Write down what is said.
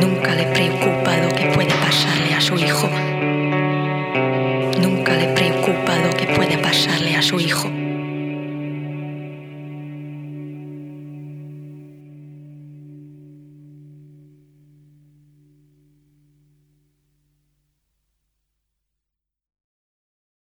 Nunca le preocupa lo que puede pasarle a su hijo. Nunca le preocupa lo que puede pasarle a su hijo.